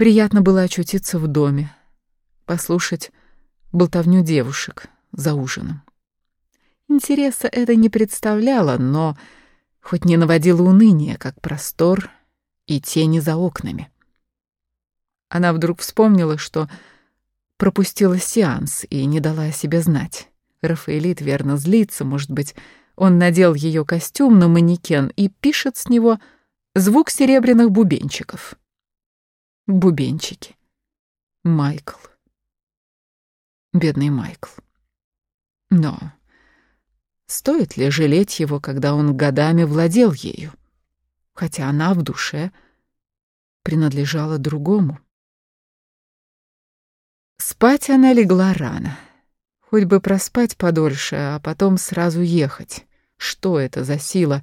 Приятно было очутиться в доме, послушать болтовню девушек за ужином. Интереса это не представляло, но хоть не наводило уныния, как простор и тени за окнами. Она вдруг вспомнила, что пропустила сеанс и не дала о себе знать. Рафаэлит верно злится, может быть, он надел ее костюм на манекен и пишет с него звук серебряных бубенчиков. Бубенчики. Майкл. Бедный Майкл. Но стоит ли жалеть его, когда он годами владел ею, хотя она в душе принадлежала другому? Спать она легла рано. Хоть бы проспать подольше, а потом сразу ехать. Что это за сила?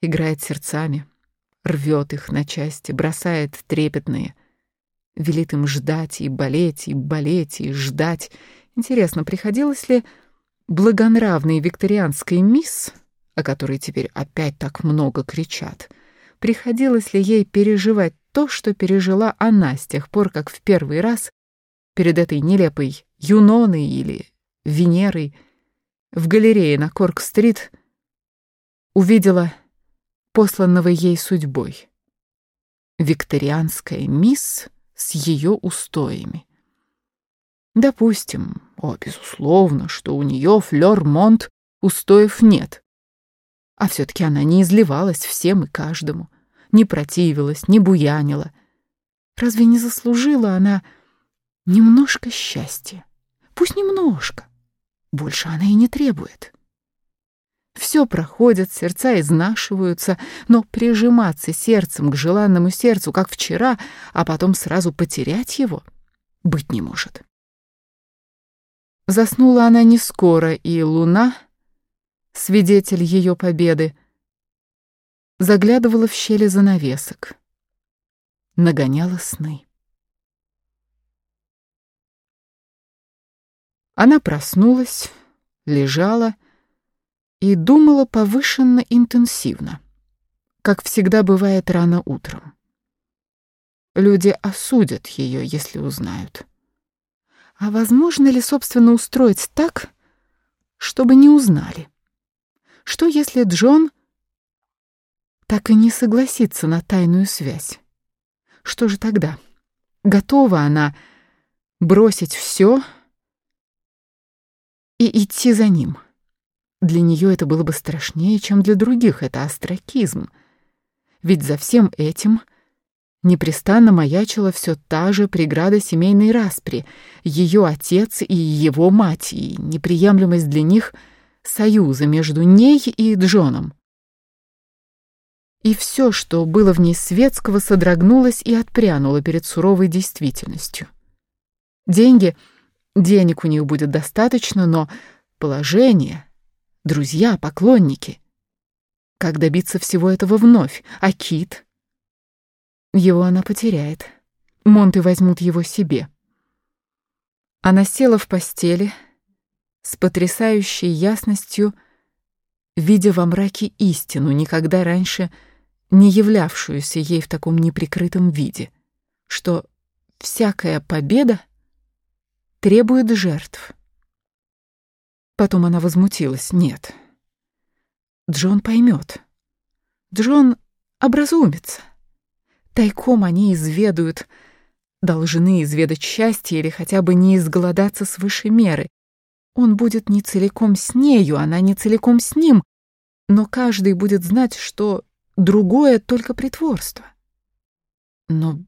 Играет сердцами, рвет их на части, бросает трепетные. Велит им ждать и болеть, и болеть, и ждать. Интересно, приходилось ли благонравной викторианской мисс, о которой теперь опять так много кричат, приходилось ли ей переживать то, что пережила она с тех пор, как в первый раз перед этой нелепой Юноной или Венерой в галерее на Корк-стрит увидела посланного ей судьбой. Викторианская мисс с ее устоями. Допустим, о, безусловно, что у нее флёр-монт устоев нет. А все-таки она не изливалась всем и каждому, не противилась, не буянила. Разве не заслужила она Немножко счастья. Пусть немножко. Больше она и не требует. Все проходит, сердца изнашиваются, но прижиматься сердцем к желанному сердцу, как вчера, а потом сразу потерять его, быть не может. Заснула она не скоро, и луна, свидетель ее победы, заглядывала в щели занавесок, нагоняла сны. Она проснулась, лежала и думала повышенно интенсивно, как всегда бывает рано утром. Люди осудят ее, если узнают. А возможно ли, собственно, устроить так, чтобы не узнали? Что если Джон так и не согласится на тайную связь? Что же тогда? Готова она бросить все и идти за ним. Для нее это было бы страшнее, чем для других, это астракизм. Ведь за всем этим непрестанно маячила все та же преграда семейной распри, ее отец и его мать, и неприемлемость для них союза между ней и Джоном. И все, что было в ней светского, содрогнулось и отпрянуло перед суровой действительностью. Деньги — Денег у них будет достаточно, но положение, друзья, поклонники. Как добиться всего этого вновь? А Кит? Его она потеряет. Монты возьмут его себе. Она села в постели с потрясающей ясностью, видя во мраке истину, никогда раньше не являвшуюся ей в таком неприкрытом виде, что всякая победа — требует жертв. Потом она возмутилась. Нет. Джон поймет. Джон образумится. Тайком они изведают, должны изведать счастье или хотя бы не изголодаться свыше меры. Он будет не целиком с нею, она не целиком с ним, но каждый будет знать, что другое только притворство. Но